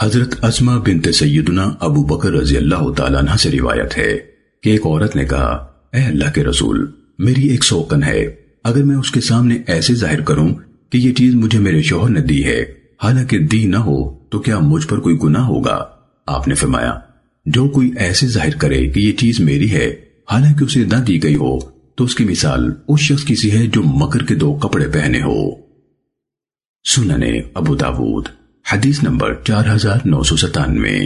حضرت اسما بنت سیدنا ابو بکر رضی اللہ تعالیٰ عنہ سے روایت ہے کہ ایک عورت نے کہا، اے اللہ کے رسول، میری ایک سوکن ہے۔ اگر میں اس کے سامنے ایسے ظاہر کروں کہ یہ چیز مجھے میرے شوہر نے دی ہے، حالانکہ دی نہ ہو تو کیا مجھ پر کوئی گناہ ہوگا؟ آپ نے فرمایا، جو کوئی ایسے ظاہر کرے کہ یہ چیز میری ہے، حالانکہ اسے نہ دی گئی ہو، تو اس کی مثال اس شخص کی سی ہے جو مکر کے دو کپڑے پہنے ہو۔ سننے ابو داود۔ حدیث نمبر چار ہزار نو سو ستانوے